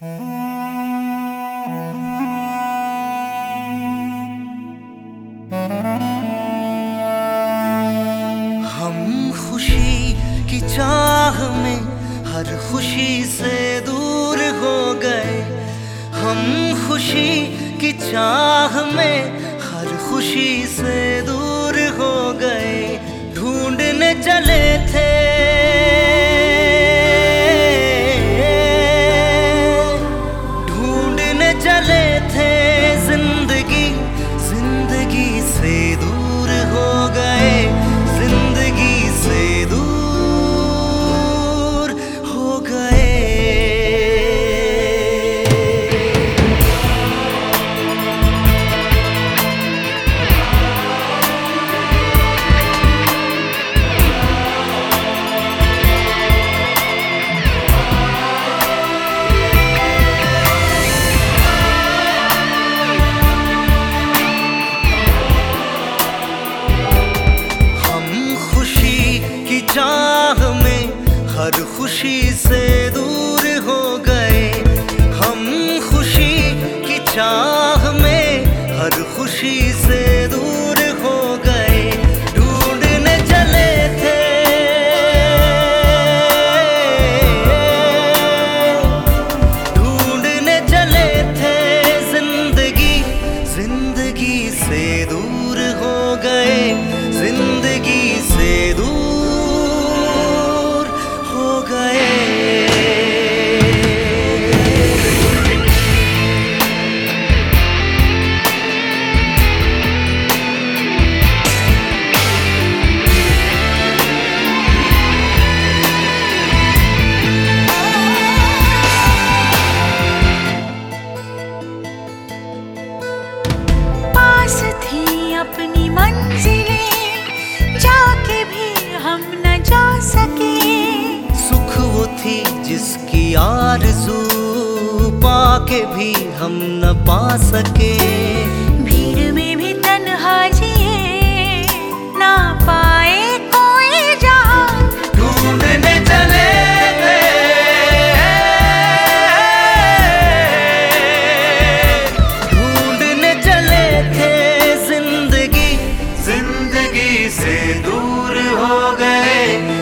हम खुशी की चाह में हर खुशी से दूर हो गए। हम खुशी की चाह में हर खुशी से चाह में हर खुशी से दूर अपनी मंजिलें, जाके भी हम न जा सके। सुख वो थी जिसकी आरज़ू पाके भी हम न पा सके। ज़िंदगी से दूर हो गए।